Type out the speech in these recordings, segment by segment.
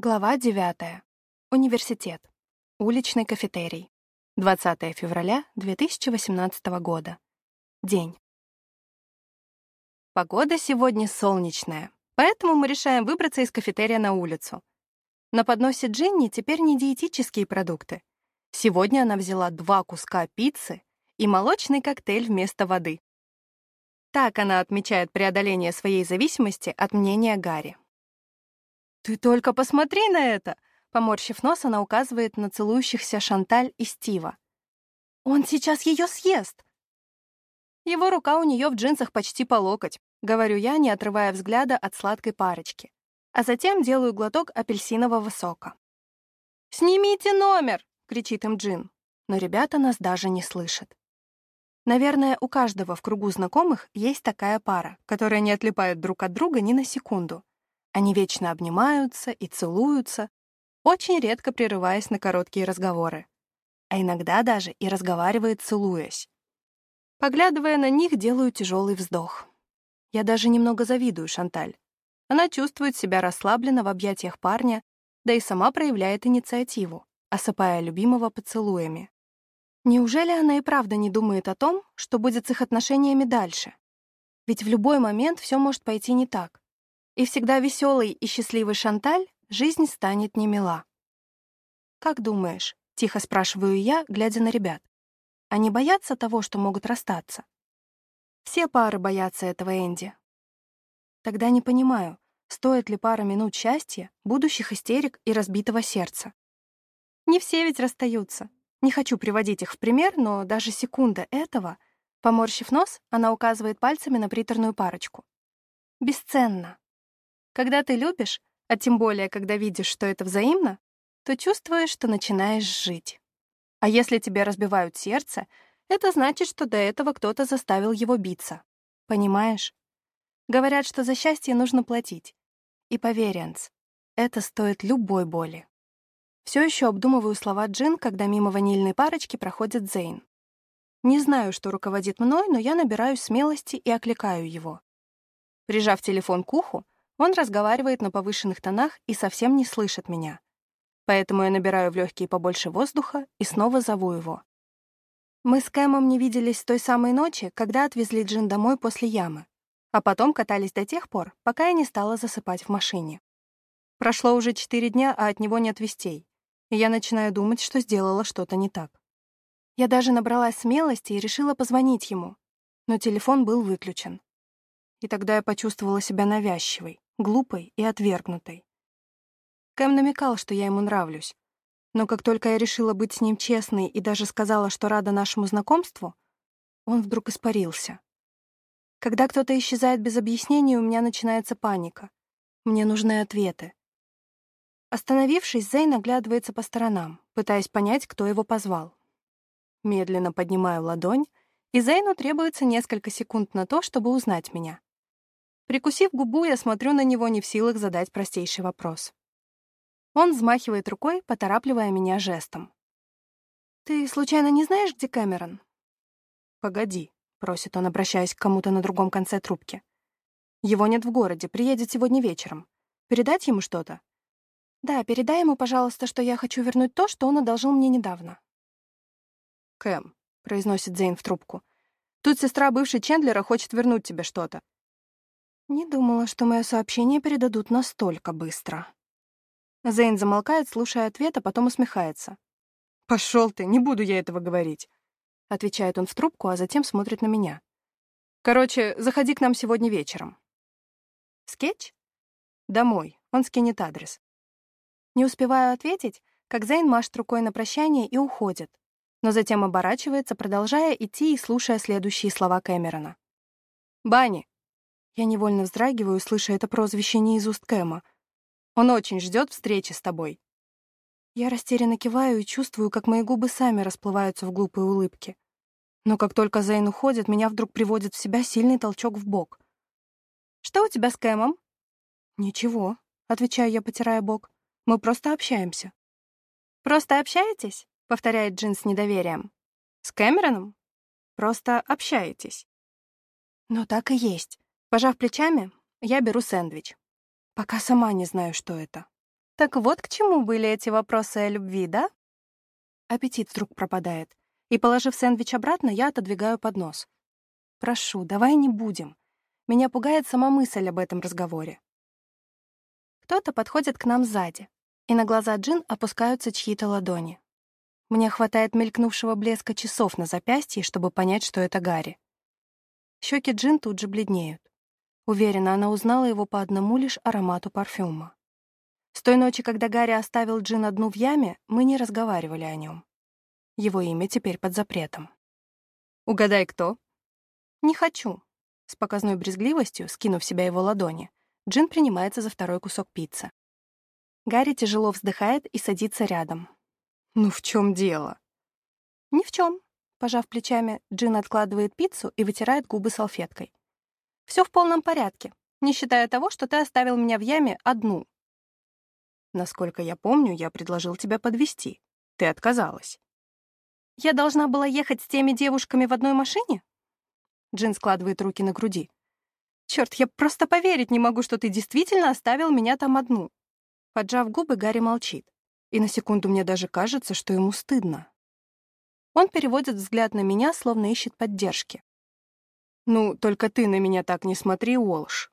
Глава 9. Университет. Уличный кафетерий. 20 февраля 2018 года. День. Погода сегодня солнечная, поэтому мы решаем выбраться из кафетерия на улицу. На подносе Джинни теперь не диетические продукты. Сегодня она взяла два куска пиццы и молочный коктейль вместо воды. Так она отмечает преодоление своей зависимости от мнения Гарри. «Ты только посмотри на это!» Поморщив нос, она указывает на целующихся Шанталь и Стива. «Он сейчас ее съест!» Его рука у нее в джинсах почти по локоть, говорю я, не отрывая взгляда от сладкой парочки. А затем делаю глоток апельсинового сока. «Снимите номер!» — кричит им Джин. Но ребята нас даже не слышат. Наверное, у каждого в кругу знакомых есть такая пара, которая не отлипает друг от друга ни на секунду. Они вечно обнимаются и целуются, очень редко прерываясь на короткие разговоры. А иногда даже и разговаривает, целуясь. Поглядывая на них, делаю тяжелый вздох. Я даже немного завидую Шанталь. Она чувствует себя расслабленно в объятиях парня, да и сама проявляет инициативу, осыпая любимого поцелуями. Неужели она и правда не думает о том, что будет с их отношениями дальше? Ведь в любой момент все может пойти не так и всегда веселый и счастливый Шанталь жизнь станет немила. «Как думаешь?» — тихо спрашиваю я, глядя на ребят. «Они боятся того, что могут расстаться?» Все пары боятся этого Энди. Тогда не понимаю, стоит ли пара минут счастья, будущих истерик и разбитого сердца. Не все ведь расстаются. Не хочу приводить их в пример, но даже секунда этого, поморщив нос, она указывает пальцами на приторную парочку. Бесценно. Когда ты любишь, а тем более, когда видишь, что это взаимно, то чувствуешь, что начинаешь жить. А если тебе разбивают сердце, это значит, что до этого кто-то заставил его биться. Понимаешь? Говорят, что за счастье нужно платить. И поверь, Энс, это стоит любой боли. Все еще обдумываю слова Джин, когда мимо ванильной парочки проходит Зейн. Не знаю, что руководит мной, но я набираюсь смелости и окликаю его. Прижав телефон к уху, он разговаривает на повышенных тонах и совсем не слышит меня. Поэтому я набираю в легкие побольше воздуха и снова зову его. Мы с Кэмом не виделись той самой ночи, когда отвезли Джин домой после ямы, а потом катались до тех пор, пока я не стала засыпать в машине. Прошло уже четыре дня, а от него нет вестей, и я начинаю думать, что сделала что-то не так. Я даже набралась смелости и решила позвонить ему, но телефон был выключен. И тогда я почувствовала себя навязчивой глупой и отвергнутой. Кэм намекал, что я ему нравлюсь. Но как только я решила быть с ним честной и даже сказала, что рада нашему знакомству, он вдруг испарился. Когда кто-то исчезает без объяснений, у меня начинается паника. Мне нужны ответы. Остановившись, Зейн оглядывается по сторонам, пытаясь понять, кто его позвал. Медленно поднимаю ладонь, и Зейну требуется несколько секунд на то, чтобы узнать меня. Прикусив губу, я смотрю на него не в силах задать простейший вопрос. Он взмахивает рукой, поторапливая меня жестом. «Ты случайно не знаешь, где Кэмерон?» «Погоди», — просит он, обращаясь к кому-то на другом конце трубки. «Его нет в городе, приедет сегодня вечером. Передать ему что-то?» «Да, передай ему, пожалуйста, что я хочу вернуть то, что он одолжил мне недавно». «Кэм», — произносит Зейн в трубку, «тут сестра бывшей Чендлера хочет вернуть тебе что-то. Не думала, что мое сообщение передадут настолько быстро. Зейн замолкает, слушая ответ, а потом усмехается. «Пошел ты, не буду я этого говорить», — отвечает он в трубку, а затем смотрит на меня. «Короче, заходи к нам сегодня вечером». «Скетч?» «Домой. Он скинет адрес». Не успеваю ответить, как Зейн машет рукой на прощание и уходит, но затем оборачивается, продолжая идти и слушая следующие слова Кэмерона. «Банни, я невольно вздрагиваю, слыша это прозвище не из уст Кэма. Он очень ждет встречи с тобой. Я растерянно киваю и чувствую, как мои губы сами расплываются в глупой улыбке. Но как только Зейн уходит, меня вдруг приводит в себя сильный толчок в бок. «Что у тебя с Кэмом?» «Ничего», — отвечаю я, потирая бок. «Мы просто общаемся». «Просто общаетесь?» — повторяет Джин с недоверием. «С Кэмероном?» «Просто общаетесь». Но так и есть. Пожав плечами, я беру сэндвич. Пока сама не знаю, что это. Так вот к чему были эти вопросы о любви, да? Аппетит вдруг пропадает. И, положив сэндвич обратно, я отодвигаю поднос. Прошу, давай не будем. Меня пугает сама мысль об этом разговоре. Кто-то подходит к нам сзади, и на глаза Джин опускаются чьи-то ладони. Мне хватает мелькнувшего блеска часов на запястье, чтобы понять, что это Гарри. Щеки Джин тут же бледнеют. Уверена, она узнала его по одному лишь аромату парфюма. С той ночи, когда Гарри оставил Джин одну в яме, мы не разговаривали о нем. Его имя теперь под запретом. «Угадай, кто?» «Не хочу». С показной брезгливостью, скинув себя его ладони, Джин принимается за второй кусок пиццы. Гарри тяжело вздыхает и садится рядом. «Ну в чем дело?» «Ни в чем», — пожав плечами, Джин откладывает пиццу и вытирает губы салфеткой. «Все в полном порядке, не считая того, что ты оставил меня в яме одну». «Насколько я помню, я предложил тебя подвести. Ты отказалась». «Я должна была ехать с теми девушками в одной машине?» Джин складывает руки на груди. «Черт, я просто поверить не могу, что ты действительно оставил меня там одну». Поджав губы, Гарри молчит. И на секунду мне даже кажется, что ему стыдно. Он переводит взгляд на меня, словно ищет поддержки. «Ну, только ты на меня так не смотри, Уолш».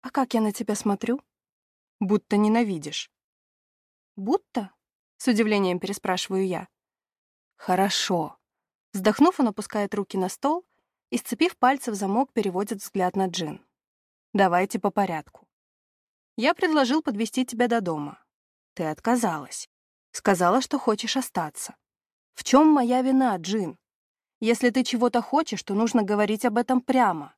«А как я на тебя смотрю?» «Будто ненавидишь». «Будто?» — с удивлением переспрашиваю я. «Хорошо». Вздохнув, он опускает руки на стол и, сцепив пальцы в замок, переводит взгляд на Джин. «Давайте по порядку. Я предложил подвести тебя до дома. Ты отказалась. Сказала, что хочешь остаться. В чем моя вина, Джин? Если ты чего-то хочешь, то нужно говорить об этом прямо.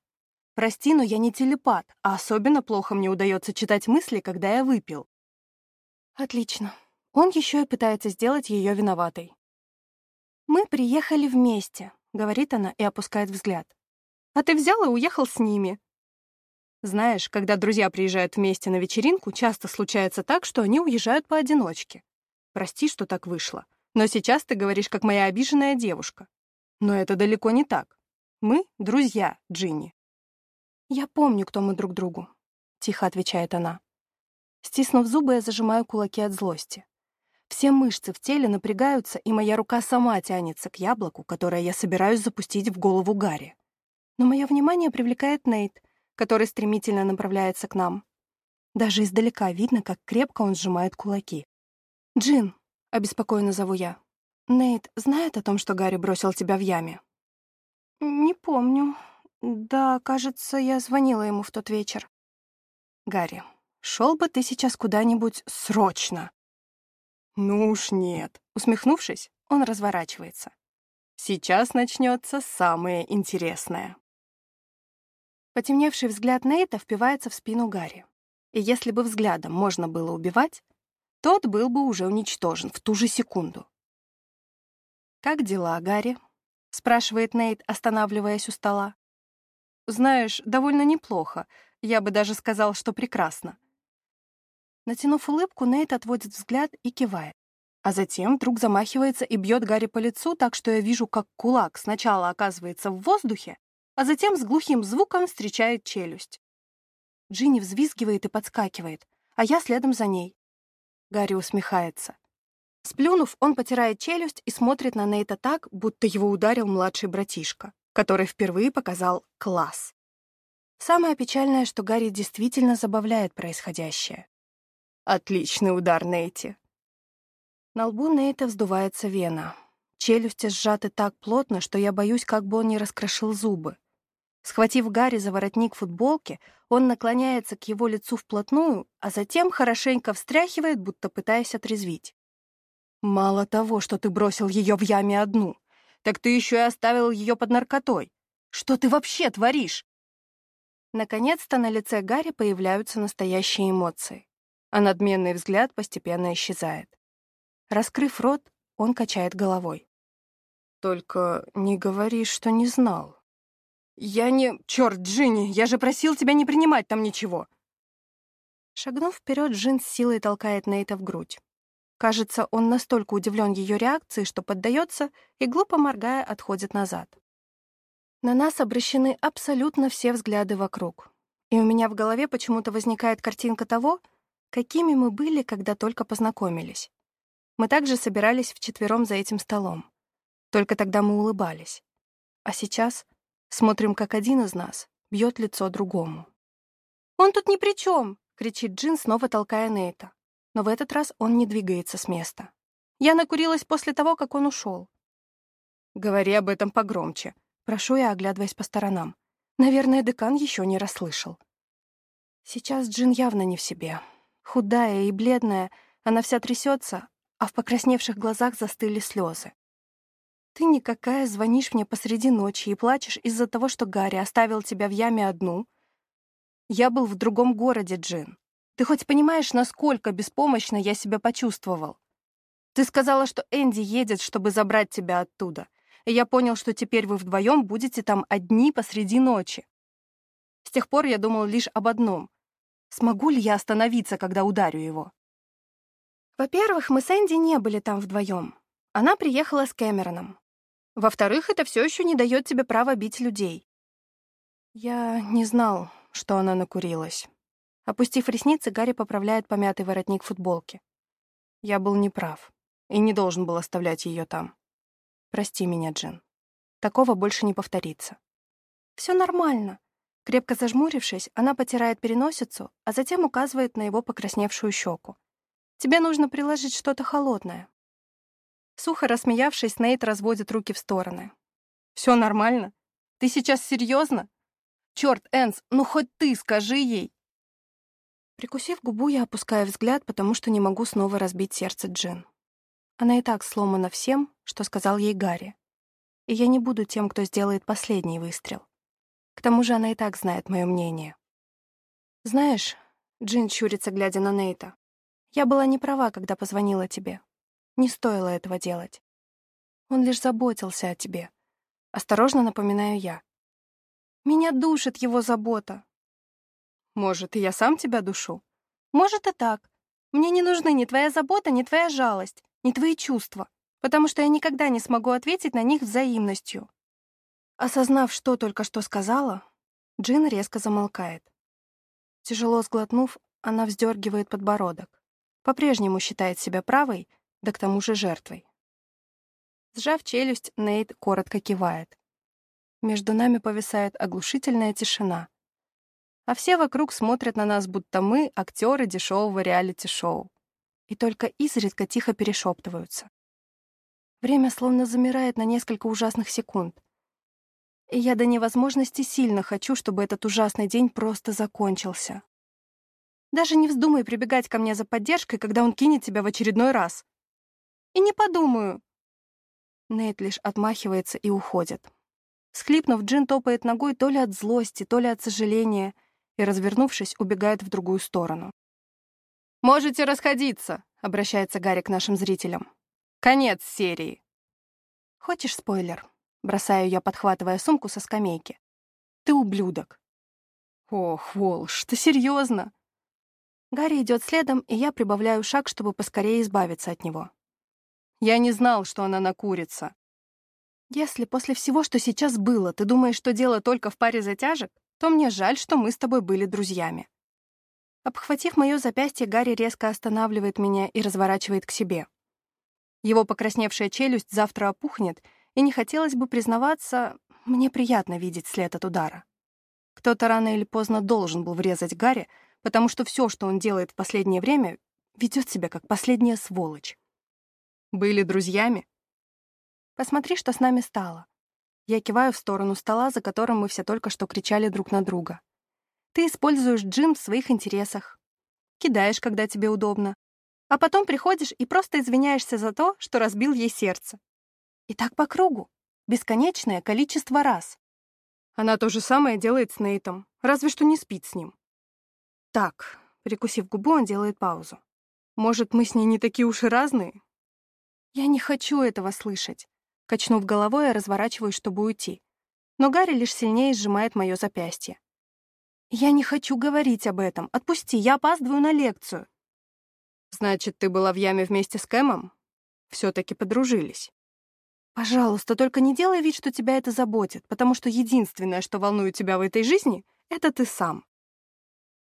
Прости, но я не телепат, а особенно плохо мне удается читать мысли, когда я выпил. Отлично. Он еще и пытается сделать ее виноватой. Мы приехали вместе, говорит она и опускает взгляд. «А ты взял и уехал с ними». Знаешь, когда друзья приезжают вместе на вечеринку, часто случается так, что они уезжают поодиночке. Прости, что так вышло. Но сейчас ты говоришь, как моя обиженная девушка. Но это далеко не так. Мы — друзья, Джинни. «Я помню, кто мы друг другу», — тихо отвечает она. Стиснув зубы, я зажимаю кулаки от злости. Все мышцы в теле напрягаются, и моя рука сама тянется к яблоку, которое я собираюсь запустить в голову Гарри. Но мое внимание привлекает Нейт, который стремительно направляется к нам. Даже издалека видно, как крепко он сжимает кулаки. «Джин», — обеспокоенно зову я, — «Нейт знает о том, что Гарри бросил тебя в яме?» «Не помню. Да, кажется, я звонила ему в тот вечер». «Гарри, шел бы ты сейчас куда-нибудь срочно!» «Ну уж нет», — усмехнувшись, он разворачивается. «Сейчас начнется самое интересное». Потемневший взгляд Нейта впивается в спину Гарри. И если бы взглядом можно было убивать, тот был бы уже уничтожен в ту же секунду. «Как дела, Гарри?» — спрашивает Нейт, останавливаясь у стола. «Знаешь, довольно неплохо. Я бы даже сказал, что прекрасно. Натянув улыбку, Нейт отводит взгляд и кивает. А затем вдруг замахивается и бьет Гарри по лицу так, что я вижу, как кулак сначала оказывается в воздухе, а затем с глухим звуком встречает челюсть. Джинни взвизгивает и подскакивает, а я следом за ней. Гарри усмехается. Сплюнув, он потирает челюсть и смотрит на Нейта так, будто его ударил младший братишка, который впервые показал класс. Самое печальное, что Гарри действительно забавляет происходящее. Отличный удар, Нейти. На лбу Нейта вздувается вена. Челюсти сжаты так плотно, что я боюсь, как бы он не раскрошил зубы. Схватив Гарри за воротник футболки, он наклоняется к его лицу вплотную, а затем хорошенько встряхивает, будто пытаясь отрезвить. «Мало того, что ты бросил ее в яме одну, так ты еще и оставил ее под наркотой. Что ты вообще творишь?» Наконец-то на лице Гарри появляются настоящие эмоции а надменный взгляд постепенно исчезает. Раскрыв рот, он качает головой. «Только не говори, что не знал». «Я не... Чёрт, Джинни, я же просил тебя не принимать там ничего!» Шагнув вперед, Джин с силой толкает Нейта в грудь. Кажется, он настолько удивлен ее реакцией, что поддается и, глупо моргая, отходит назад. На нас обращены абсолютно все взгляды вокруг. И у меня в голове почему-то возникает картинка того, какими мы были, когда только познакомились. Мы также собирались вчетвером за этим столом. Только тогда мы улыбались. А сейчас смотрим, как один из нас бьет лицо другому. «Он тут ни при чем!» — кричит Джин, снова толкая Нейта. Но в этот раз он не двигается с места. Я накурилась после того, как он ушел. «Говори об этом погромче», — прошу я, оглядываясь по сторонам. Наверное, декан еще не расслышал. Сейчас Джин явно не в себе. Худая и бледная, она вся трясется, а в покрасневших глазах застыли слезы. Ты никакая звонишь мне посреди ночи и плачешь из-за того, что Гарри оставил тебя в яме одну. Я был в другом городе, Джин. Ты хоть понимаешь, насколько беспомощно я себя почувствовал? Ты сказала, что Энди едет, чтобы забрать тебя оттуда. И я понял, что теперь вы вдвоем будете там одни посреди ночи. С тех пор я думал лишь об одном. Смогу ли я остановиться, когда ударю его? Во-первых, мы с Энди не были там вдвоем. Она приехала с Кэмероном. Во-вторых, это все еще не дает тебе права бить людей. Я не знал, что она накурилась. Опустив ресницы, Гарри поправляет помятый воротник футболки. Я был неправ и не должен был оставлять ее там. Прости меня, Джин. Такого больше не повторится. Все нормально. Крепко зажмурившись, она потирает переносицу, а затем указывает на его покрасневшую щеку. Тебе нужно приложить что-то холодное. Сухо рассмеявшись, Нейт разводит руки в стороны. «Все нормально? Ты сейчас серьезно? Черт, Энс, ну хоть ты скажи ей!» Прикусив губу, я опускаю взгляд, потому что не могу снова разбить сердце Джин. Она и так сломана всем, что сказал ей Гарри. И я не буду тем, кто сделает последний выстрел. К тому же она и так знает мое мнение. «Знаешь...» — Джин чурится, глядя на Нейта. «Я была не права, когда позвонила тебе. Не стоило этого делать. Он лишь заботился о тебе. Осторожно напоминаю я. Меня душит его забота. Может, я сам тебя душу? Может, и так. Мне не нужны ни твоя забота, ни твоя жалость, ни твои чувства, потому что я никогда не смогу ответить на них взаимностью. Осознав, что только что сказала, Джин резко замолкает. Тяжело сглотнув, она вздергивает подбородок. По-прежнему считает себя правой, да к тому же жертвой. Сжав челюсть, Нейт коротко кивает. Между нами повисает оглушительная тишина. А все вокруг смотрят на нас, будто мы — актеры дешевого реалити-шоу. И только изредка тихо перешептываются. Время словно замирает на несколько ужасных секунд. И я до невозможности сильно хочу, чтобы этот ужасный день просто закончился. Даже не вздумай прибегать ко мне за поддержкой, когда он кинет тебя в очередной раз. И не подумаю. Нейт лишь отмахивается и уходит. Схлипнув, Джин топает ногой то ли от злости, то ли от сожаления, и, развернувшись, убегает в другую сторону. «Можете расходиться», — обращается Гарри к нашим зрителям. «Конец серии». «Хочешь спойлер?» — бросаю я, подхватывая сумку со скамейки. «Ты ублюдок». «Ох, Волш, ты серьезно?» Гарри идет следом, и я прибавляю шаг, чтобы поскорее избавиться от него. Я не знал, что она накурится. Если после всего, что сейчас было, ты думаешь, что дело только в паре затяжек, то мне жаль, что мы с тобой были друзьями. Обхватив мое запястье, Гарри резко останавливает меня и разворачивает к себе. Его покрасневшая челюсть завтра опухнет, и не хотелось бы признаваться, мне приятно видеть след от удара. Кто-то рано или поздно должен был врезать Гарри, потому что все, что он делает в последнее время, ведет себя как последняя сволочь. Были друзьями? Посмотри, что с нами стало. Я киваю в сторону стола, за которым мы все только что кричали друг на друга. Ты используешь Джим в своих интересах. Кидаешь, когда тебе удобно. А потом приходишь и просто извиняешься за то, что разбил ей сердце. И так по кругу. Бесконечное количество раз. Она то же самое делает с Нейтом, разве что не спит с ним. Так, прикусив губу, он делает паузу. Может, мы с ней не такие уж и разные? Я не хочу этого слышать. Качнув головой, я разворачиваюсь, чтобы уйти. Но Гарри лишь сильнее сжимает мое запястье. «Я не хочу говорить об этом. Отпусти, я опаздываю на лекцию». «Значит, ты была в яме вместе с Кэмом? Все-таки подружились». «Пожалуйста, только не делай вид, что тебя это заботит, потому что единственное, что волнует тебя в этой жизни, это ты сам».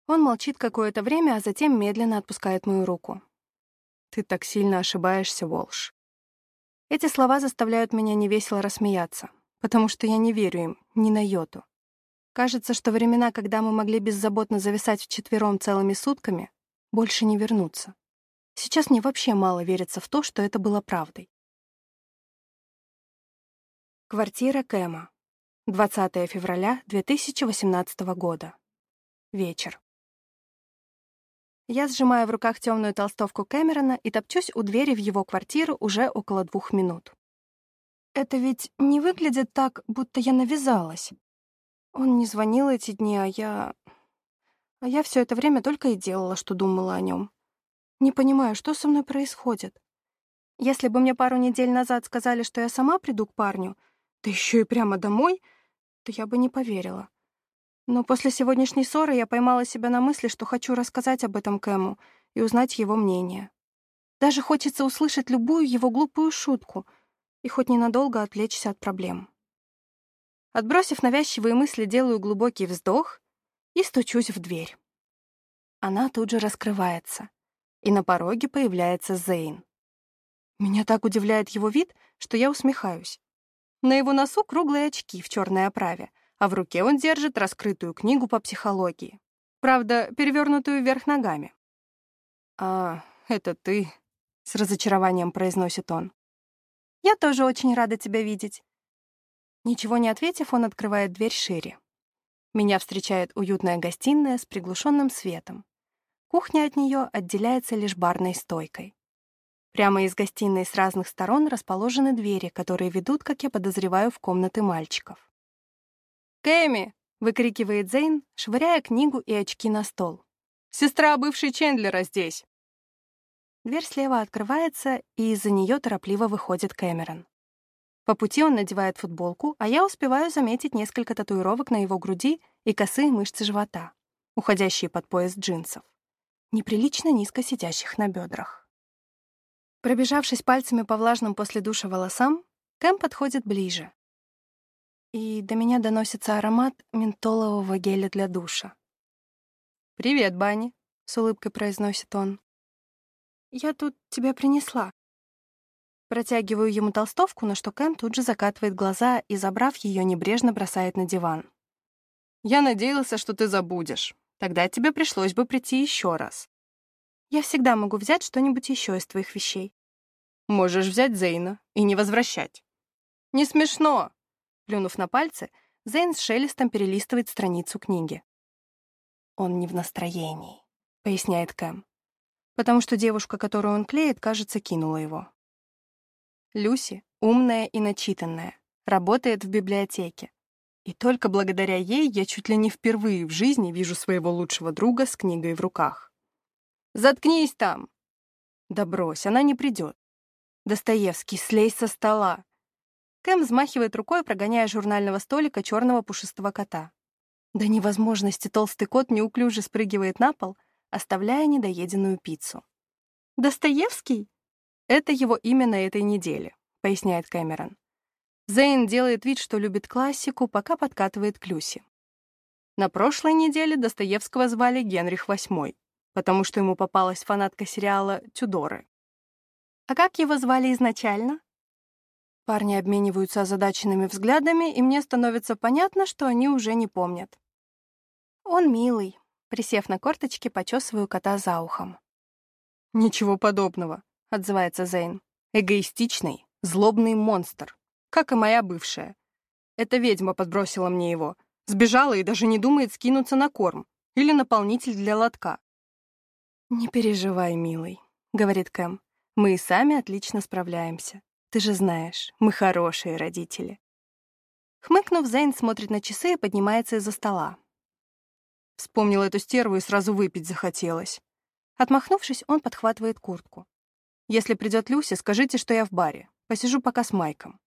Он молчит какое-то время, а затем медленно отпускает мою руку. «Ты так сильно ошибаешься, Волш». Эти слова заставляют меня невесело рассмеяться, потому что я не верю им ни на йоту. Кажется, что времена, когда мы могли беззаботно зависать вчетвером целыми сутками, больше не вернутся. Сейчас мне вообще мало верится в то, что это было правдой. Квартира Кэма. 20 февраля 2018 года. Вечер. Я сжимаю в руках темную толстовку Кэмерона и топчусь у двери в его квартиру уже около двух минут. Это ведь не выглядит так, будто я навязалась. Он не звонил эти дни, а я... А я все это время только и делала, что думала о нем. Не понимаю, что со мной происходит. Если бы мне пару недель назад сказали, что я сама приду к парню, да еще и прямо домой, то я бы не поверила. Но после сегодняшней ссоры я поймала себя на мысли, что хочу рассказать об этом Кэму и узнать его мнение. Даже хочется услышать любую его глупую шутку и хоть ненадолго отвлечься от проблем. Отбросив навязчивые мысли, делаю глубокий вздох и стучусь в дверь. Она тут же раскрывается, и на пороге появляется Зейн. Меня так удивляет его вид, что я усмехаюсь. На его носу круглые очки в черной оправе, а в руке он держит раскрытую книгу по психологии. Правда, перевернутую вверх ногами. «А, это ты», — с разочарованием произносит он. «Я тоже очень рада тебя видеть». Ничего не ответив, он открывает дверь шире. Меня встречает уютная гостиная с приглушенным светом. Кухня от нее отделяется лишь барной стойкой. Прямо из гостиной с разных сторон расположены двери, которые ведут, как я подозреваю, в комнаты мальчиков. «Кэми!» — выкрикивает Зейн, швыряя книгу и очки на стол. «Сестра бывшей Чендлера здесь!» Дверь слева открывается, и из-за нее торопливо выходит Кэмерон. По пути он надевает футболку, а я успеваю заметить несколько татуировок на его груди и косые мышцы живота, уходящие под пояс джинсов, неприлично низко сидящих на бедрах. Пробежавшись пальцами по влажным после душа волосам, Кэм подходит ближе, и до меня доносится аромат ментолового геля для душа. «Привет, Банни», — с улыбкой произносит он. «Я тут тебя принесла». Протягиваю ему толстовку, на что Кэм тут же закатывает глаза и, забрав ее, небрежно бросает на диван. «Я надеялся, что ты забудешь. Тогда тебе пришлось бы прийти еще раз». «Я всегда могу взять что-нибудь еще из твоих вещей». «Можешь взять Зейна и не возвращать». «Не смешно!» Плюнув на пальцы, Зейн с шелестом перелистывает страницу книги. «Он не в настроении», — поясняет Кэм, потому что девушка, которую он клеит, кажется, кинула его. Люси умная и начитанная, работает в библиотеке. И только благодаря ей я чуть ли не впервые в жизни вижу своего лучшего друга с книгой в руках. «Заткнись там!» «Да брось, она не придет. Достоевский, слезь со стола. Кэм взмахивает рукой, прогоняя журнального столика черного пушистого кота. До невозможности толстый кот неуклюже спрыгивает на пол, оставляя недоеденную пиццу. «Достоевский?» «Это его имя на этой неделе», — поясняет Кэмерон. Зейн делает вид, что любит классику, пока подкатывает к Люси. На прошлой неделе Достоевского звали Генрих VIII, потому что ему попалась фанатка сериала «Тюдоры». «А как его звали изначально?» Парни обмениваются озадаченными взглядами, и мне становится понятно, что они уже не помнят. Он милый. Присев на корточки, почесываю кота за ухом. «Ничего подобного», — отзывается Зейн. «Эгоистичный, злобный монстр, как и моя бывшая. Эта ведьма подбросила мне его, сбежала и даже не думает скинуться на корм или наполнитель для лотка». «Не переживай, милый», — говорит Кэм. «Мы и сами отлично справляемся. Ты же знаешь, мы хорошие родители». Хмыкнув, Зейн смотрит на часы и поднимается из-за стола. Вспомнил эту стерву и сразу выпить захотелось. Отмахнувшись, он подхватывает куртку. «Если придет Люся, скажите, что я в баре. Посижу пока с Майком».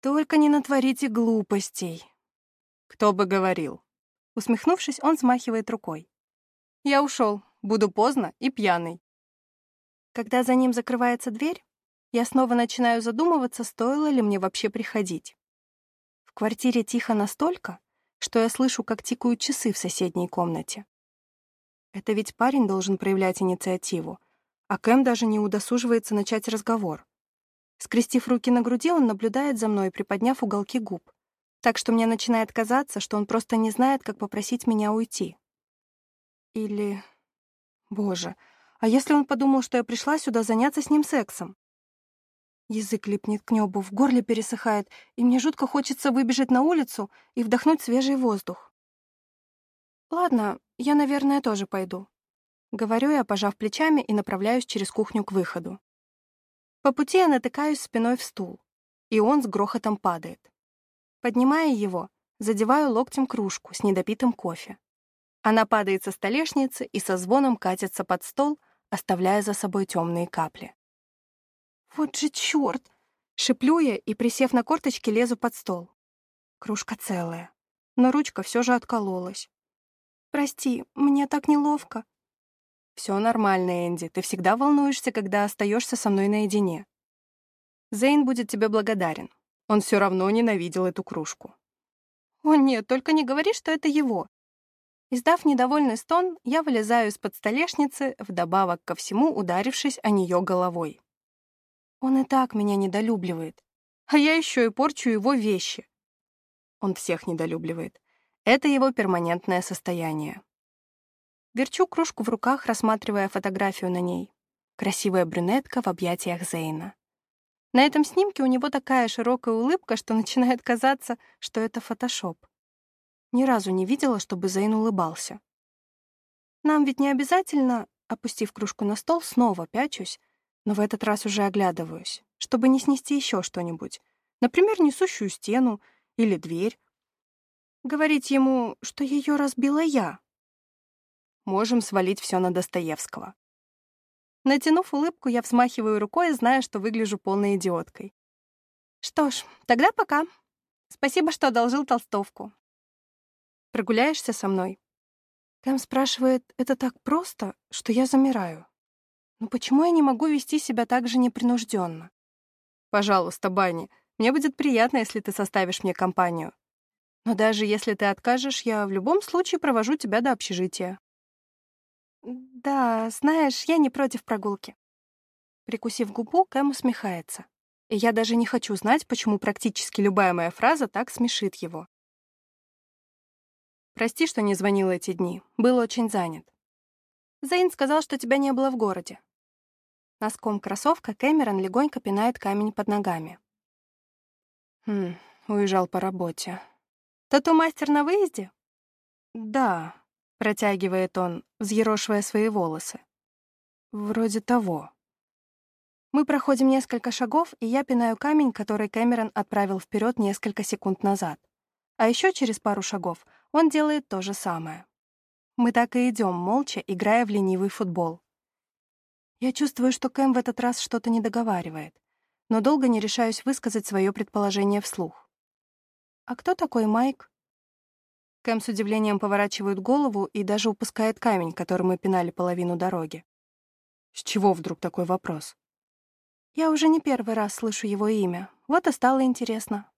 «Только не натворите глупостей». «Кто бы говорил». Усмехнувшись, он смахивает рукой. «Я ушел. Буду поздно и пьяный». Когда за ним закрывается дверь, я снова начинаю задумываться, стоило ли мне вообще приходить. В квартире тихо настолько, что я слышу, как тикают часы в соседней комнате. Это ведь парень должен проявлять инициативу, а Кэм даже не удосуживается начать разговор. Скрестив руки на груди, он наблюдает за мной, приподняв уголки губ. Так что мне начинает казаться, что он просто не знает, как попросить меня уйти. Или... Боже, а если он подумал, что я пришла сюда заняться с ним сексом? Язык липнет к небу, в горле пересыхает, и мне жутко хочется выбежать на улицу и вдохнуть свежий воздух. Ладно, я, наверное, тоже пойду. Говорю я, пожав плечами, и направляюсь через кухню к выходу. По пути я натыкаюсь спиной в стул, и он с грохотом падает. Поднимая его, задеваю локтем кружку с недопитым кофе. Она падает со столешницы и со звоном катится под стол, оставляя за собой темные капли. «Вот же черт!» — шиплю я и, присев на корточки, лезу под стол. Кружка целая, но ручка все же откололась. «Прости, мне так неловко». Все нормально, Энди, ты всегда волнуешься, когда остаешься со мной наедине. Зейн будет тебе благодарен. Он все равно ненавидел эту кружку. «О нет, только не говори, что это его». Издав недовольный стон, я вылезаю из-под столешницы, вдобавок ко всему ударившись о нее головой. Он и так меня недолюбливает, а я еще и порчу его вещи. Он всех недолюбливает. Это его перманентное состояние. Верчу кружку в руках, рассматривая фотографию на ней. Красивая брюнетка в объятиях Зейна. На этом снимке у него такая широкая улыбка, что начинает казаться, что это фотошоп. Ни разу не видела, чтобы Зейн улыбался. Нам ведь не обязательно, опустив кружку на стол, снова пячусь, но в этот раз уже оглядываюсь, чтобы не снести еще что-нибудь, например, несущую стену или дверь. Говорить ему, что ее разбила я. Можем свалить все на Достоевского. Натянув улыбку, я взмахиваю рукой, зная, что выгляжу полной идиоткой. Что ж, тогда пока. Спасибо, что одолжил толстовку. Прогуляешься со мной? Кэм спрашивает, это так просто, что я замираю. Но почему я не могу вести себя так же непринужденно? Пожалуйста, Банни, мне будет приятно, если ты составишь мне компанию. Но даже если ты откажешь, я в любом случае провожу тебя до общежития. «Да, знаешь, я не против прогулки». Прикусив губу, Кэм усмехается. И я даже не хочу знать, почему практически любая моя фраза так смешит его. «Прости, что не звонил эти дни. Был очень занят». Зейн сказал, что тебя не было в городе. Носком кроссовка Кэмерон легонько пинает камень под ногами. Хм, уезжал по работе. Тату-мастер на выезде? Да, Протягивает он, взъерошивая свои волосы. Вроде того. Мы проходим несколько шагов, и я пинаю камень, который Кэмерон отправил вперед несколько секунд назад. А еще через пару шагов он делает то же самое. Мы так и идем, молча, играя в ленивый футбол. Я чувствую, что Кэм в этот раз что-то не договаривает, но долго не решаюсь высказать свое предположение вслух. «А кто такой Майк?» Кэм с удивлением поворачивает голову и даже упускает камень, который мы пинали половину дороги. С чего вдруг такой вопрос? Я уже не первый раз слышу его имя. Вот и стало интересно.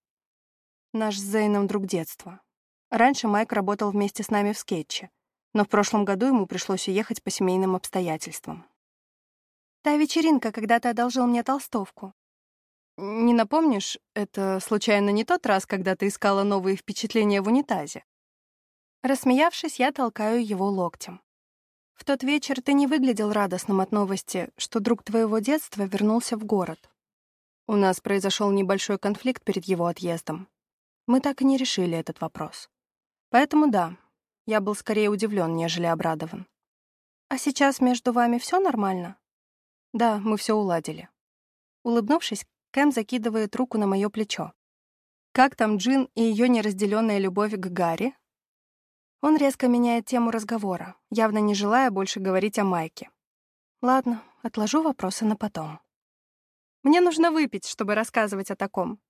Наш с Зейном друг детства. Раньше Майк работал вместе с нами в скетче, но в прошлом году ему пришлось уехать по семейным обстоятельствам. Та вечеринка, когда ты одолжил мне толстовку. Не напомнишь, это случайно не тот раз, когда ты искала новые впечатления в унитазе? Рассмеявшись, я толкаю его локтем. «В тот вечер ты не выглядел радостным от новости, что друг твоего детства вернулся в город. У нас произошел небольшой конфликт перед его отъездом. Мы так и не решили этот вопрос. Поэтому да, я был скорее удивлен, нежели обрадован. А сейчас между вами все нормально? Да, мы все уладили. Улыбнувшись, Кэм закидывает руку на мое плечо. Как там Джин и ее неразделенная любовь к Гарри? Он резко меняет тему разговора, явно не желая больше говорить о Майке. Ладно, отложу вопросы на потом. Мне нужно выпить, чтобы рассказывать о таком.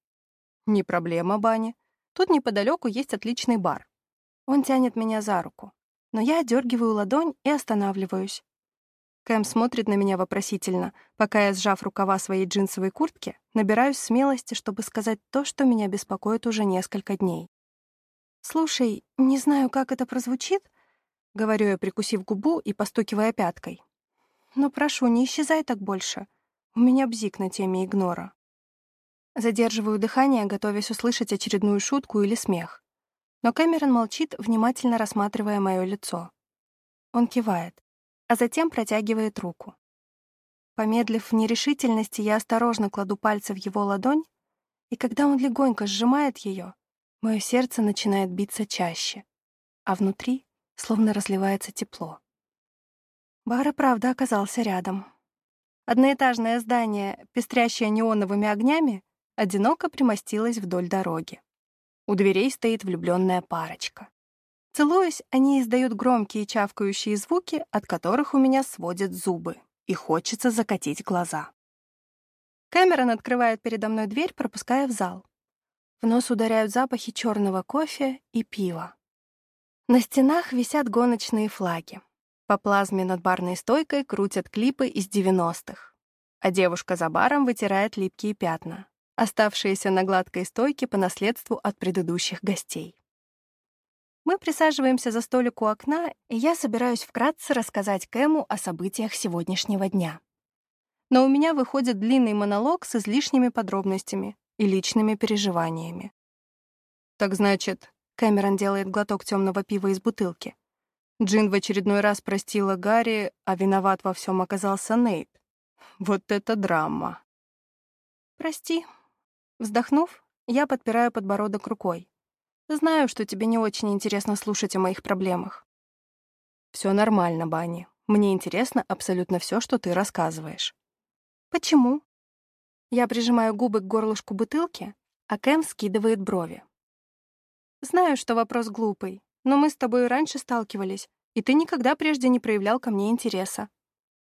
Не проблема, Бани. Тут неподалеку есть отличный бар. Он тянет меня за руку, но я отдергиваю ладонь и останавливаюсь. Кэм смотрит на меня вопросительно, пока я, сжав рукава своей джинсовой куртки, набираюсь смелости, чтобы сказать то, что меня беспокоит уже несколько дней. «Слушай, не знаю, как это прозвучит», — говорю я, прикусив губу и постукивая пяткой. «Но прошу, не исчезай так больше. У меня бзик на теме игнора». Задерживаю дыхание, готовясь услышать очередную шутку или смех. Но Кэмерон молчит, внимательно рассматривая мое лицо. Он кивает, а затем протягивает руку. Помедлив в нерешительности, я осторожно кладу пальцы в его ладонь, и когда он легонько сжимает ее, мое сердце начинает биться чаще, а внутри словно разливается тепло. Бар правда оказался рядом. Одноэтажное здание, пестрящее неоновыми огнями, одиноко примостилось вдоль дороги. У дверей стоит влюбленная парочка. Целуясь, они издают громкие чавкающие звуки, от которых у меня сводят зубы, и хочется закатить глаза. Кэмерон открывает передо мной дверь, пропуская в зал. В нос ударяют запахи черного кофе и пива. На стенах висят гоночные флаги. По плазме над барной стойкой крутят клипы из 90-х. А девушка за баром вытирает липкие пятна, оставшиеся на гладкой стойке по наследству от предыдущих гостей. Мы присаживаемся за столик у окна, и я собираюсь вкратце рассказать Кэму о событиях сегодняшнего дня. Но у меня выходит длинный монолог с излишними подробностями и личными переживаниями. Так значит, Кэмерон делает глоток темного пива из бутылки. Джин в очередной раз простила Гарри, а виноват во всем оказался Нейт. Вот это драма. Прости. Вздохнув, я подпираю подбородок рукой. Знаю, что тебе не очень интересно слушать о моих проблемах. Все нормально, Банни. Мне интересно абсолютно все, что ты рассказываешь. Почему? Я прижимаю губы к горлышку бутылки, а Кэм скидывает брови. Знаю, что вопрос глупый, но мы с тобой раньше сталкивались, и ты никогда прежде не проявлял ко мне интереса.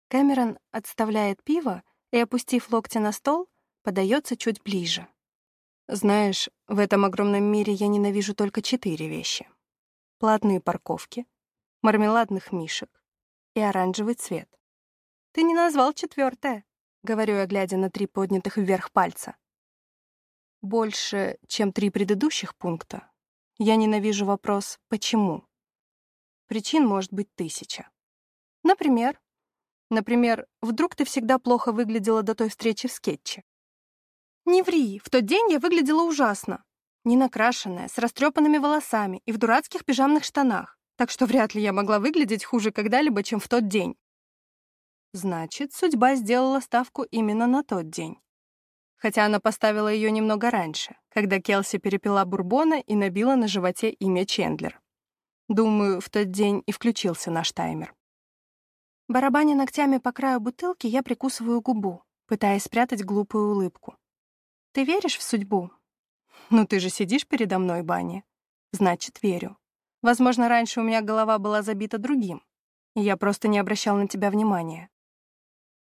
Кэмерон отставляет пиво и, опустив локти на стол, подается чуть ближе. Знаешь, в этом огромном мире я ненавижу только четыре вещи. Платные парковки, мармеладных мишек и оранжевый цвет. Ты не назвал четвертое, говорю я, глядя на три поднятых вверх пальца. Больше, чем три предыдущих пункта, я ненавижу вопрос «почему?». Причин может быть тысяча. Например, например, вдруг ты всегда плохо выглядела до той встречи в скетче. Не ври, в тот день я выглядела ужасно. Не накрашенная, с растрепанными волосами и в дурацких пижамных штанах, так что вряд ли я могла выглядеть хуже когда-либо, чем в тот день. Значит, судьба сделала ставку именно на тот день. Хотя она поставила ее немного раньше, когда Келси перепила бурбона и набила на животе имя Чендлер. Думаю, в тот день и включился наш таймер. Барабаня ногтями по краю бутылки, я прикусываю губу, пытаясь спрятать глупую улыбку. Ты веришь в судьбу? Ну ты же сидишь передо мной, Банни. Значит, верю. Возможно, раньше у меня голова была забита другим, и я просто не обращал на тебя внимания.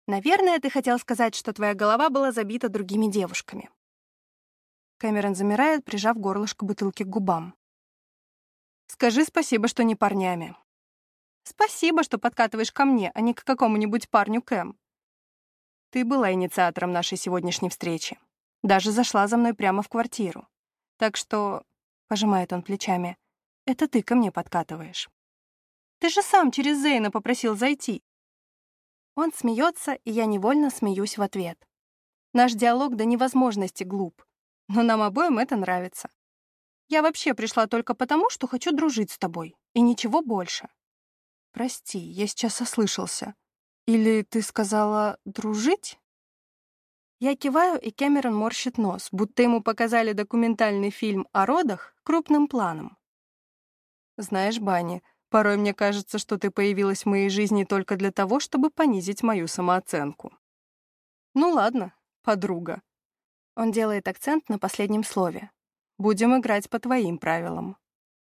Наверное, ты хотел сказать, что твоя голова была забита другими девушками. Кэмерон замирает, прижав горлышко бутылки к губам. Скажи спасибо, что не парнями. Спасибо, что подкатываешь ко мне, а не к какому-нибудь парню Кэм. Ты была инициатором нашей сегодняшней встречи. Даже зашла за мной прямо в квартиру. Так что, — пожимает он плечами, — это ты ко мне подкатываешь. Ты же сам через Зейна попросил зайти. Он смеется, и я невольно смеюсь в ответ. Наш диалог до невозможности глуп, но нам обоим это нравится. Я вообще пришла только потому, что хочу дружить с тобой, и ничего больше. Прости, я сейчас ослышался. Или ты сказала «дружить»? Я киваю, и Кэмерон морщит нос, будто ему показали документальный фильм о родах крупным планом. Знаешь, Банни, порой мне кажется, что ты появилась в моей жизни только для того, чтобы понизить мою самооценку. Ну ладно, подруга. Он делает акцент на последнем слове. Будем играть по твоим правилам.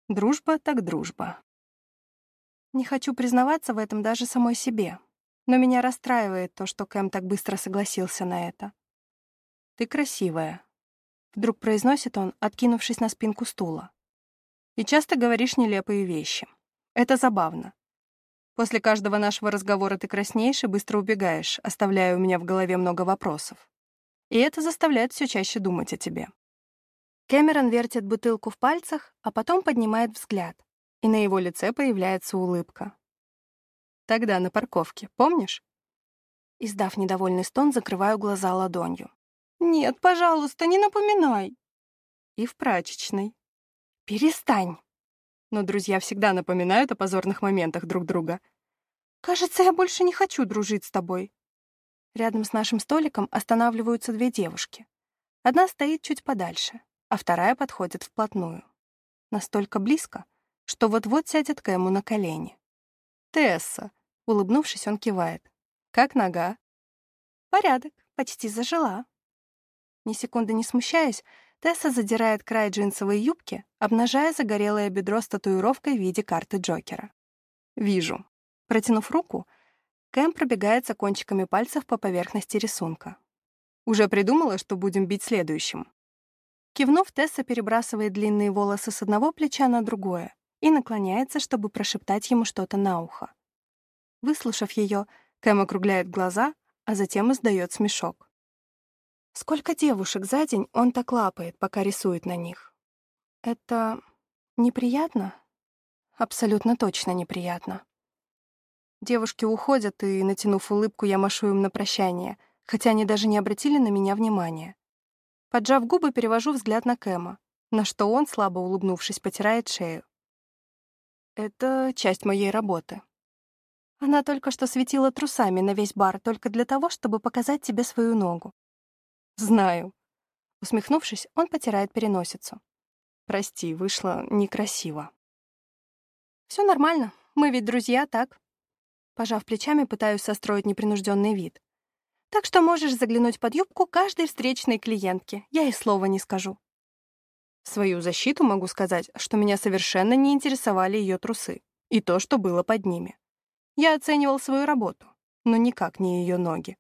Дружба так дружба. Не хочу признаваться в этом даже самой себе, но меня расстраивает то, что Кэм так быстро согласился на это. «Ты красивая», — вдруг произносит он, откинувшись на спинку стула. «И часто говоришь нелепые вещи. Это забавно. После каждого нашего разговора ты краснеешь и быстро убегаешь, оставляя у меня в голове много вопросов. И это заставляет все чаще думать о тебе». Кэмерон вертит бутылку в пальцах, а потом поднимает взгляд. и на его лице появляется улыбка. Тогда на парковке, помнишь? Издав недовольный стон, закрываю глаза ладонью. «Нет, пожалуйста, не напоминай!» И в прачечной. «Перестань!» Но друзья всегда напоминают о позорных моментах друг друга. «Кажется, я больше не хочу дружить с тобой». Рядом с нашим столиком останавливаются две девушки. Одна стоит чуть подальше, а вторая подходит вплотную. Настолько близко, что вот-вот сядет Кэму на колени. «Тесса!» — улыбнувшись, он кивает. «Как нога?» «Порядок, почти зажила». Ни секунды не смущаясь, Тесса задирает край джинсовой юбки, обнажая загорелое бедро с татуировкой в виде карты Джокера. «Вижу». Протянув руку, Кэм пробегается кончиками пальцев по поверхности рисунка. «Уже придумала, что будем бить следующим?» Кивнув, Тесса перебрасывает длинные волосы с одного плеча на другое и наклоняется, чтобы прошептать ему что-то на ухо. Выслушав ее, Кэм округляет глаза, а затем издает смешок. Сколько девушек за день он так лапает, пока рисует на них? Это неприятно? Абсолютно точно неприятно. Девушки уходят, и, натянув улыбку, я машу им на прощание, хотя они даже не обратили на меня внимания. Поджав губы, перевожу взгляд на Кэма, на что он, слабо улыбнувшись, потирает шею. Это часть моей работы. Она только что светила трусами на весь бар только для того, чтобы показать тебе свою ногу. Знаю. Усмехнувшись, он потирает переносицу. Прости, вышло некрасиво. Все нормально, мы ведь друзья, так? Пожав плечами, пытаюсь состроить непринужденный вид. Так что можешь заглянуть под юбку каждой встречной клиентке, я и слова не скажу. В свою защиту могу сказать, что меня совершенно не интересовали ее трусы и то, что было под ними. Я оценивал свою работу, но никак не ее ноги.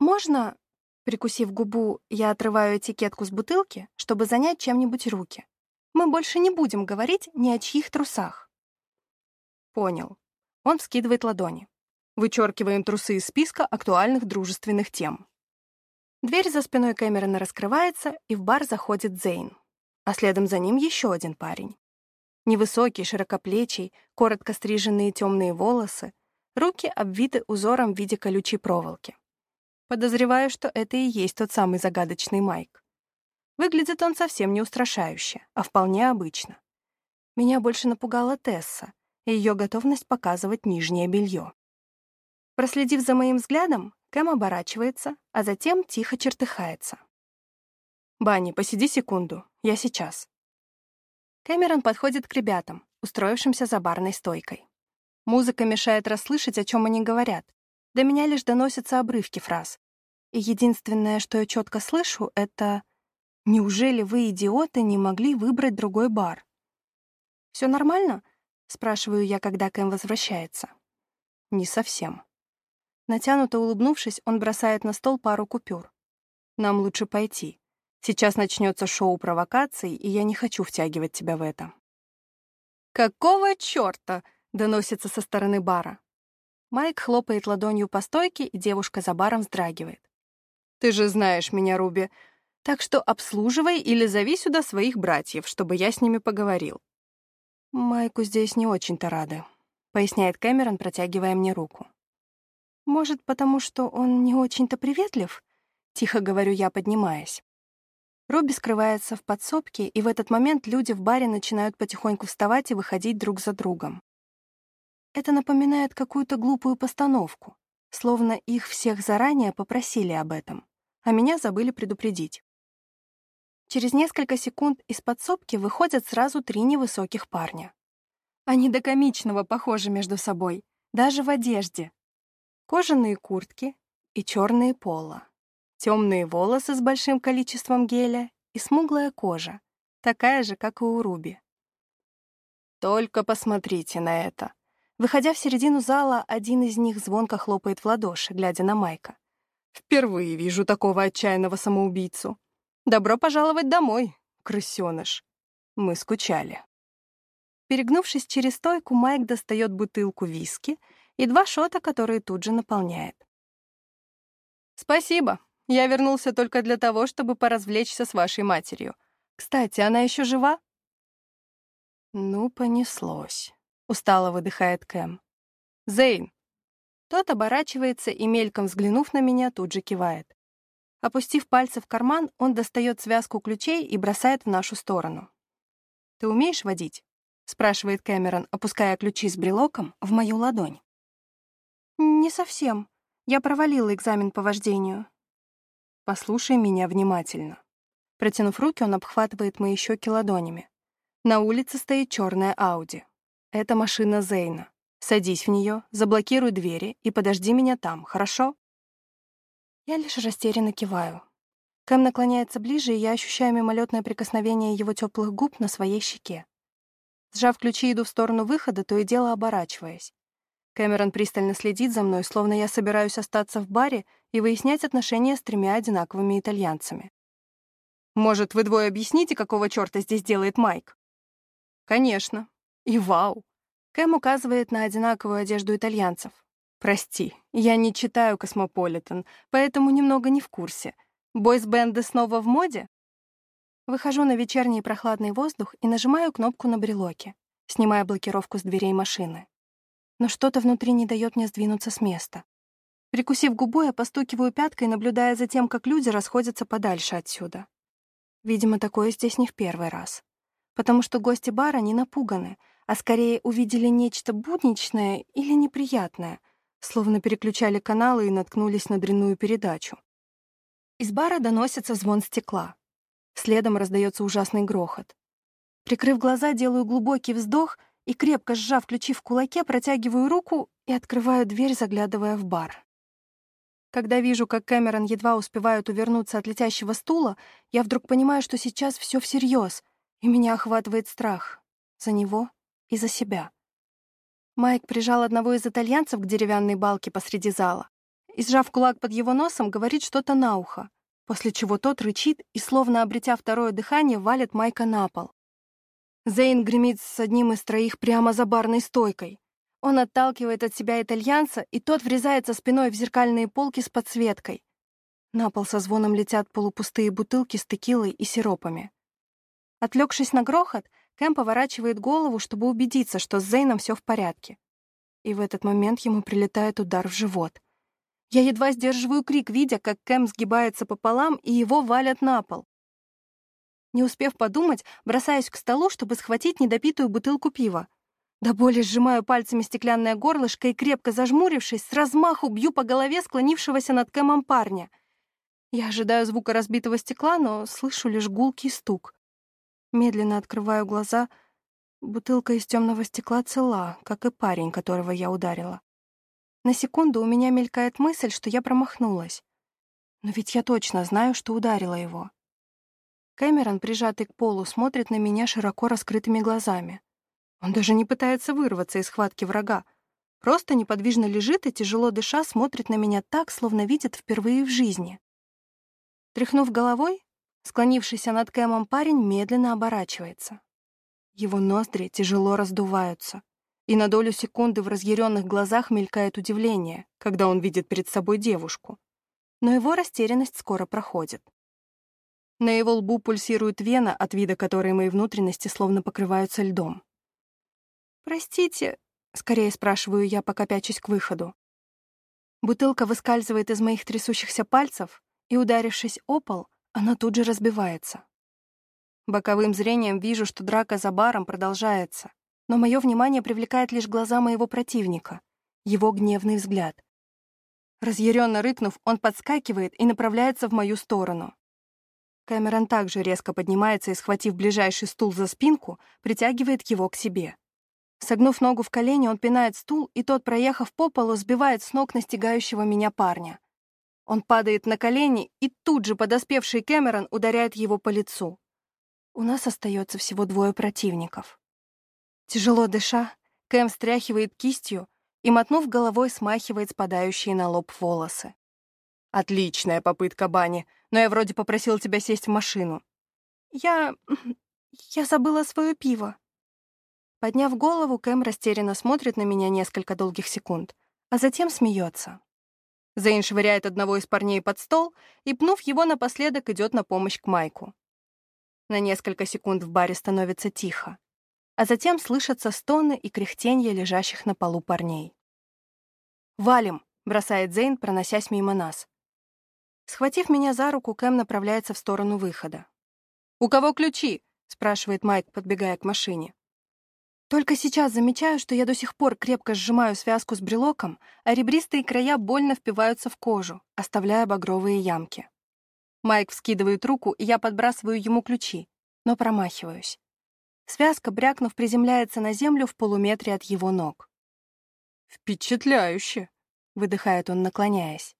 «Можно...» Прикусив губу, я отрываю этикетку с бутылки, чтобы занять чем-нибудь руки. «Мы больше не будем говорить ни о чьих трусах». Понял. Он вскидывает ладони. Вычеркиваем трусы из списка актуальных дружественных тем. Дверь за спиной Кэмерона раскрывается, и в бар заходит Зейн. А следом за ним еще один парень. Невысокий, широкоплечий, коротко стриженные темные волосы, руки обвиты узором в виде колючей проволоки. Подозреваю, что это и есть тот самый загадочный Майк. Выглядит он совсем не устрашающе, а вполне обычно. Меня больше напугала Тесса и ее готовность показывать нижнее белье. Проследив за моим взглядом, Кэм оборачивается, а затем тихо чертыхается. «Банни, посиди секунду, я сейчас». Кэмерон подходит к ребятам, устроившимся за барной стойкой. Музыка мешает расслышать, о чем они говорят. До меня лишь доносятся обрывки фраз. И единственное, что я четко слышу, это «Неужели вы, идиоты, не могли выбрать другой бар?» «Все нормально?» — спрашиваю я, когда Кэм возвращается. «Не совсем». Натянуто улыбнувшись, он бросает на стол пару купюр. «Нам лучше пойти. Сейчас начнется шоу провокаций, и я не хочу втягивать тебя в это». «Какого черта?» — доносится со стороны бара. Майк хлопает ладонью по стойке, и девушка за баром вздрагивает. «Ты же знаешь меня, Руби, так что обслуживай или зови сюда своих братьев, чтобы я с ними поговорил». «Майку здесь не очень-то рады», — поясняет Кэмерон, протягивая мне руку. «Может, потому что он не очень-то приветлив?» — тихо говорю я, поднимаясь. Робби скрывается в подсобке, и в этот момент люди в баре начинают потихоньку вставать и выходить друг за другом. Это напоминает какую-то глупую постановку, словно их всех заранее попросили об этом, а меня забыли предупредить. Через несколько секунд из подсобки выходят сразу три невысоких парня. Они до комичного похожи между собой, даже в одежде. Кожаные куртки и черные поло темные волосы с большим количеством геля и смуглая кожа, такая же, как и у Руби. Только посмотрите на это. Выходя в середину зала, один из них звонко хлопает в ладоши, глядя на Майка. «Впервые вижу такого отчаянного самоубийцу. Добро пожаловать домой, крысёныш. Мы скучали». Перегнувшись через стойку, Майк достает бутылку виски и два шота, которые тут же наполняет. «Спасибо», я вернулся только для того, чтобы поразвлечься с вашей матерью. Кстати, она еще жива?» Ну, понеслось. Устало выдыхает Кэм. Зейн. Тот оборачивается и, мельком взглянув на меня, тут же кивает. Опустив пальцы в карман, он достает связку ключей и бросает в нашу сторону. «Ты умеешь водить?» — спрашивает Кэмерон, опуская ключи с брелоком в мою ладонь. «Не совсем. Я провалила экзамен по вождению». «Послушай меня внимательно». Протянув руки, он обхватывает мои щеки ладонями. На улице стоит черная Ауди. Это машина Зейна. Садись в нее, заблокируй двери и подожди меня там, хорошо? Я лишь растерянно киваю. Кэм наклоняется ближе, и я ощущаю мимолетное прикосновение его теплых губ на своей щеке. Сжав ключи, иду в сторону выхода, то и дело оборачиваясь. Кэмерон пристально следит за мной, словно я собираюсь остаться в баре и выяснять отношения с тремя одинаковыми итальянцами. «Может, вы двое объясните, какого черта здесь делает Майк?» «Конечно. И вау!» Кэм указывает на одинаковую одежду итальянцев. «Прости, я не читаю «Космополитен», поэтому немного не в курсе. Бойз-бенды снова в моде?» Выхожу на вечерний прохладный воздух и нажимаю кнопку на брелоке, снимая блокировку с дверей машины. Но что-то внутри не дает мне сдвинуться с места. Прикусив губу, я постукиваю пяткой, наблюдая за тем, как люди расходятся подальше отсюда. Видимо, такое здесь не в первый раз. Потому что гости бара не напуганы, а скорее увидели нечто будничное или неприятное — словно переключали каналы и наткнулись на дрянную передачу. Из бара доносится звон стекла. Следом раздается ужасный грохот. Прикрыв глаза, делаю глубокий вздох и, крепко сжав ключи в кулаке, протягиваю руку и открываю дверь, заглядывая в бар. Когда вижу, как Кэмерон едва успевает увернуться от летящего стула, я вдруг понимаю, что сейчас все всерьез, и меня охватывает страх. За него и за себя. Майк прижал одного из итальянцев к деревянной балке посреди зала и, сжав кулак под его носом, говорит что-то на ухо, после чего тот рычит и, словно обретя второе дыхание, валит Майка на пол. Зейн гремит с одним из троих прямо за барной стойкой. Он отталкивает от себя итальянца, и тот врезается спиной в зеркальные полки с подсветкой. На пол со звоном летят полупустые бутылки с текилой и сиропами. Отвлекшись на грохот, Кэм поворачивает голову, чтобы убедиться, что с Зейном все в порядке. И в этот момент ему прилетает удар в живот. Я едва сдерживаю крик, видя, как Кэм сгибается пополам, и его валят на пол. Не успев подумать, бросаюсь к столу, чтобы схватить недопитую бутылку пива. До боли сжимаю пальцами стеклянное горлышко и, крепко зажмурившись, с размаху бью по голове склонившегося над Кэмом парня. Я ожидаю звука разбитого стекла, но слышу лишь гулкий стук. Медленно открываю глаза. Бутылка из темного стекла цела, как и парень, которого я ударила. На секунду у меня мелькает мысль, что я промахнулась. Но ведь я точно знаю, что ударила его. Кэмерон, прижатый к полу, смотрит на меня широко раскрытыми глазами. Он даже не пытается вырваться из схватки врага. Просто неподвижно лежит и, тяжело дыша, смотрит на меня так, словно видит впервые в жизни. Тряхнув головой, Склонившийся над Кэмом парень медленно оборачивается. Его ноздри тяжело раздуваются, и на долю секунды в разъяренных глазах мелькает удивление, когда он видит перед собой девушку. Но его растерянность скоро проходит. На его лбу пульсирует вена, от вида которой мои внутренности словно покрываются льдом. «Простите», — скорее спрашиваю я, пока пячусь к выходу. Бутылка выскальзывает из моих трясущихся пальцев и, ударившись о пол, она тут же разбивается. Боковым зрением вижу, что драка за баром продолжается, но мое внимание привлекает лишь глаза моего противника, его гневный взгляд. Разъяренно рыкнув, он подскакивает и направляется в мою сторону. Кэмерон также резко поднимается и, схватив ближайший стул за спинку, притягивает его к себе. Согнув ногу в колени, он пинает стул, и тот, проехав по полу, сбивает с ног настигающего меня парня. Он падает на колени, и тут же подоспевший Кэмерон ударяет его по лицу. У нас остается всего двое противников. Тяжело дыша, Кэм стряхивает кистью и, мотнув головой, смахивает спадающие на лоб волосы. «Отличная попытка, Бани, но я вроде попросил тебя сесть в машину». «Я... я забыла свое пиво». Подняв голову, Кэм растерянно смотрит на меня несколько долгих секунд, а затем смеется. Зейн швыряет одного из парней под стол и, пнув его напоследок, идет на помощь к Майку. На несколько секунд в баре становится тихо. а затем слышатся стоны и кряхтенья лежащих на полу парней. «Валим!» — бросает Зейн, проносясь мимо нас. Схватив меня за руку, Кэм направляется в сторону выхода. «У кого ключи?» — спрашивает Майк, подбегая к машине. Только сейчас замечаю, что я до сих пор крепко сжимаю связку с брелоком, а ребристые края больно впиваются в кожу, оставляя багровые ямки. Майк вскидывает руку, и я подбрасываю ему ключи, но промахиваюсь. Связка, брякнув, приземляется на землю в полуметре от его ног. «Впечатляюще!» — выдыхает он, наклоняясь.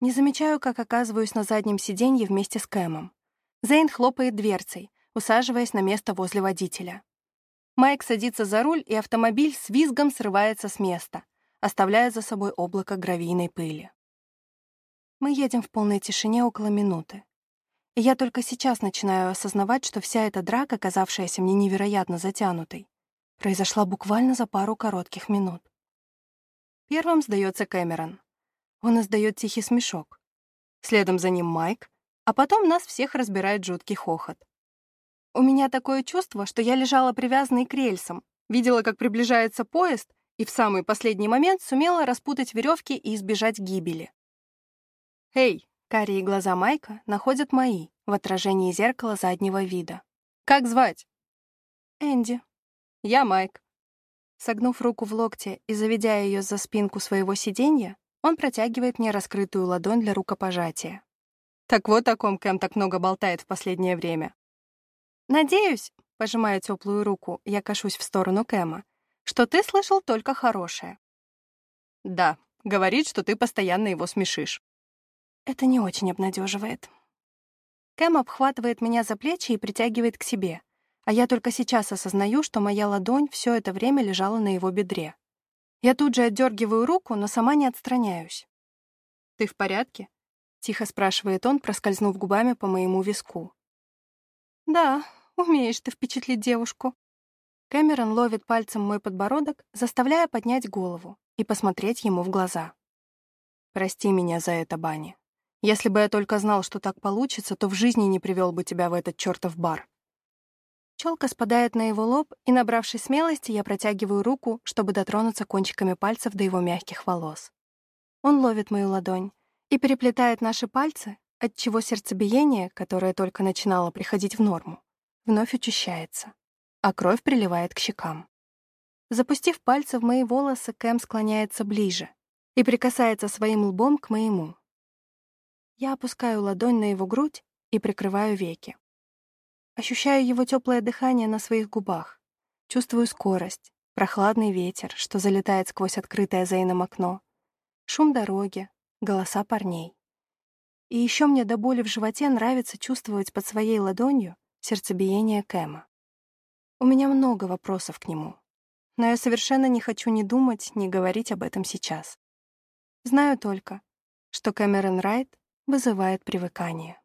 Не замечаю, как оказываюсь на заднем сиденье вместе с Кэмом. Зейн хлопает дверцей, усаживаясь на место возле водителя. Майк садится за руль, и автомобиль с визгом срывается с места, оставляя за собой облако гравийной пыли. Мы едем в полной тишине около минуты. И я только сейчас начинаю осознавать, что вся эта драка, казавшаяся мне невероятно затянутой, произошла буквально за пару коротких минут. Первым сдается Кэмерон. Он издает тихий смешок. Следом за ним Майк, а потом нас всех разбирает жуткий хохот. У меня такое чувство, что я лежала привязанной к рельсам, видела, как приближается поезд, и в самый последний момент сумела распутать веревки и избежать гибели. «Эй!» — карие глаза Майка находят мои в отражении зеркала заднего вида. «Как звать?» «Энди». «Я Майк». Согнув руку в локте и заведя ее за спинку своего сиденья, он протягивает мне раскрытую ладонь для рукопожатия. Так вот о ком Кэм так много болтает в последнее время. «Надеюсь», — пожимая теплую руку, я кашусь в сторону Кэма, «что ты слышал только хорошее». «Да, говорит, что ты постоянно его смешишь». Это не очень обнадеживает. Кэм обхватывает меня за плечи и притягивает к себе, а я только сейчас осознаю, что моя ладонь все это время лежала на его бедре. Я тут же отдергиваю руку, но сама не отстраняюсь. «Ты в порядке?» — тихо спрашивает он, проскользнув губами по моему виску. «Да, умеешь ты впечатлить девушку». Кэмерон ловит пальцем мой подбородок, заставляя поднять голову и посмотреть ему в глаза. «Прости меня за это, Банни. Если бы я только знал, что так получится, то в жизни не привел бы тебя в этот чертов бар». Челка спадает на его лоб, и, набравшись смелости, я протягиваю руку, чтобы дотронуться кончиками пальцев до его мягких волос. Он ловит мою ладонь и переплетает наши пальцы, отчего сердцебиение, которое только начинало приходить в норму, вновь учащается, а кровь приливает к щекам. Запустив пальцы в мои волосы, Кэм склоняется ближе и прикасается своим лбом к моему. Я опускаю ладонь на его грудь и прикрываю веки. Ощущаю его теплое дыхание на своих губах. Чувствую скорость, прохладный ветер, что залетает сквозь открытое Зейном окно, шум дороги, голоса парней. И еще мне до боли в животе нравится чувствовать под своей ладонью сердцебиение Кэма. У меня много вопросов к нему, но я совершенно не хочу ни думать, ни говорить об этом сейчас. Знаю только, что Кэмерон Райт вызывает привыкание.